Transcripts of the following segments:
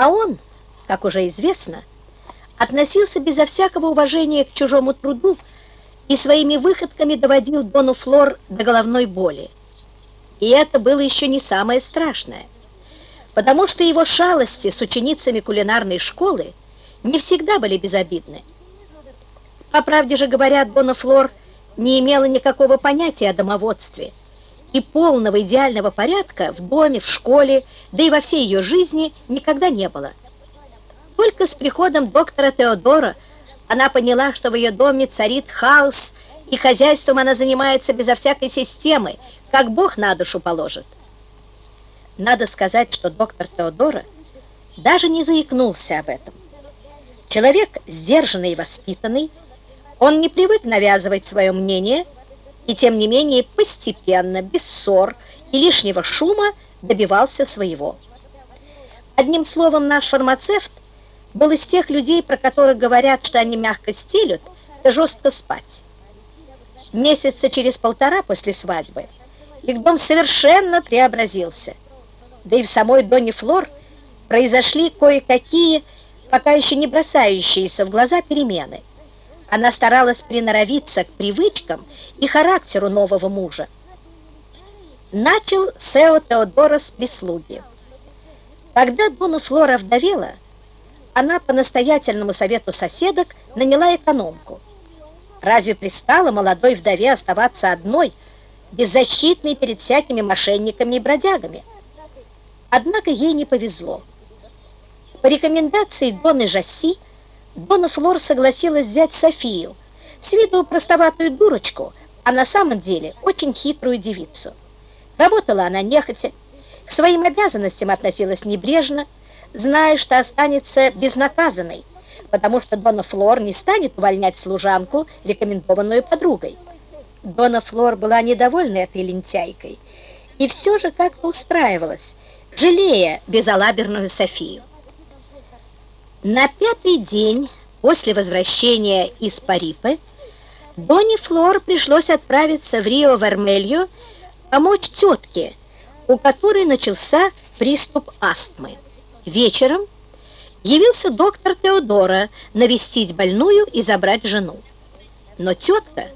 А он, как уже известно, относился безо всякого уважения к чужому труду и своими выходками доводил Дону Флор до головной боли. И это было еще не самое страшное, потому что его шалости с ученицами кулинарной школы не всегда были безобидны. По правде же говоря, Дона Флор не имела никакого понятия о домоводстве, и полного идеального порядка в доме, в школе, да и во всей ее жизни никогда не было. Только с приходом доктора Теодора она поняла, что в ее доме царит хаос, и хозяйством она занимается безо всякой системы, как Бог на душу положит. Надо сказать, что доктор Теодора даже не заикнулся об этом. Человек сдержанный и воспитанный, он не привык навязывать свое мнение, и тем не менее постепенно, без ссор и лишнего шума добивался своего. Одним словом, наш фармацевт был из тех людей, про которых говорят, что они мягко стелют, да жестко спать. Месяца через полтора после свадьбы их дом совершенно преобразился. Да и в самой Доне Флор произошли кое-какие, пока еще не бросающиеся в глаза перемены. Она старалась приноровиться к привычкам и характеру нового мужа. Начал Сео Теодора с прислуги. Когда Дона Флора вдовела, она по настоятельному совету соседок наняла экономку. Разве пристало молодой вдове оставаться одной, беззащитной перед всякими мошенниками и бродягами? Однако ей не повезло. По рекомендации Доны Жасси, Дона Флор согласилась взять Софию, с виду простоватую дурочку, а на самом деле очень хитрую девицу. Работала она нехотя, к своим обязанностям относилась небрежно, зная, что останется безнаказанной, потому что Дона Флор не станет увольнять служанку, рекомендованную подругой. Дона Флор была недовольна этой лентяйкой и все же как-то устраивалась, жалея безалаберную Софию. На пятый день после возвращения из Парипы Доне Флор пришлось отправиться в Рио-Вермельо помочь тетке, у которой начался приступ астмы. Вечером явился доктор Теодора навестить больную и забрать жену. Но тетка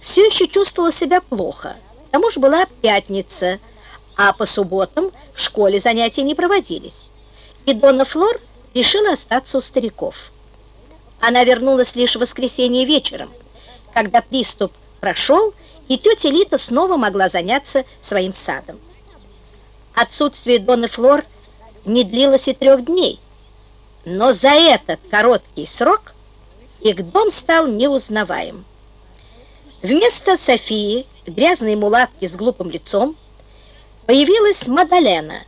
все еще чувствовала себя плохо, к тому же была пятница, а по субботам в школе занятия не проводились. И Дона Флор решила остаться у стариков. Она вернулась лишь в воскресенье вечером, когда приступ прошел, и тетя Лита снова могла заняться своим садом. Отсутствие Доны Флор не длилось и трех дней, но за этот короткий срок их дом стал неузнаваем. Вместо Софии, грязной мулатки с глупым лицом, появилась Мадалена,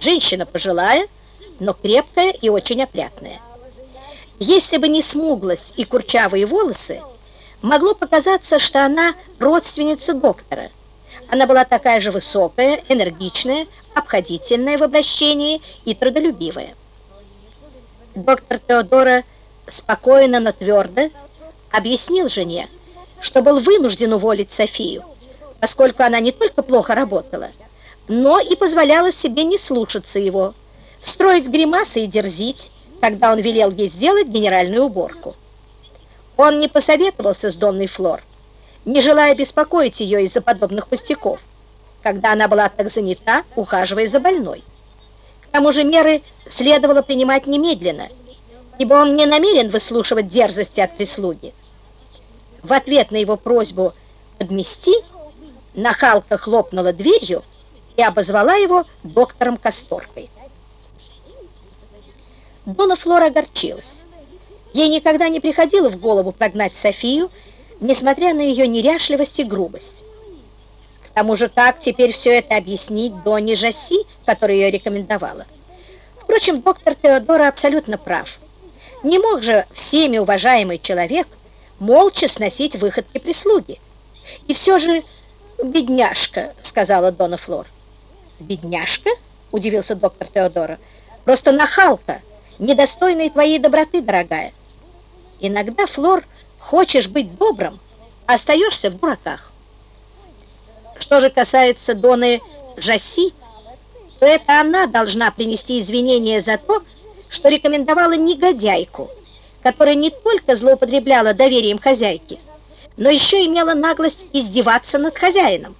женщина пожилая, но крепкая и очень опрятная. Если бы не смуглость и курчавые волосы, могло показаться, что она родственница доктора. Она была такая же высокая, энергичная, обходительная в обращении и трудолюбивая. Доктор Теодора спокойно, но твердо объяснил жене, что был вынужден уволить Софию, поскольку она не только плохо работала, но и позволяла себе не слушаться его, строить гримасы и дерзить, когда он велел ей сделать генеральную уборку. Он не посоветовался с Донной Флор, не желая беспокоить ее из-за подобных пустяков, когда она была так занята, ухаживая за больной. К тому же меры следовало принимать немедленно, ибо он не намерен выслушивать дерзости от прислуги. В ответ на его просьбу подмести, нахалка хлопнула дверью и обозвала его доктором Касторкой. Дона Флора огорчилась. Ей никогда не приходило в голову прогнать Софию, несмотря на ее неряшливость и грубость. К тому же, как теперь все это объяснить Доне Жасси, которая ее рекомендовала? Впрочем, доктор Теодора абсолютно прав. Не мог же всеми уважаемый человек молча сносить выходки прислуги. И все же бедняжка, сказала Дона Флор. Бедняжка? Удивился доктор Теодора. Просто нахалка недостойной твоей доброты, дорогая. Иногда, Флор, хочешь быть добрым, остаешься в дураках. Что же касается Доны Жасси, то это она должна принести извинения за то, что рекомендовала негодяйку, которая не только злоупотребляла доверием хозяйки, но еще имела наглость издеваться над хозяином.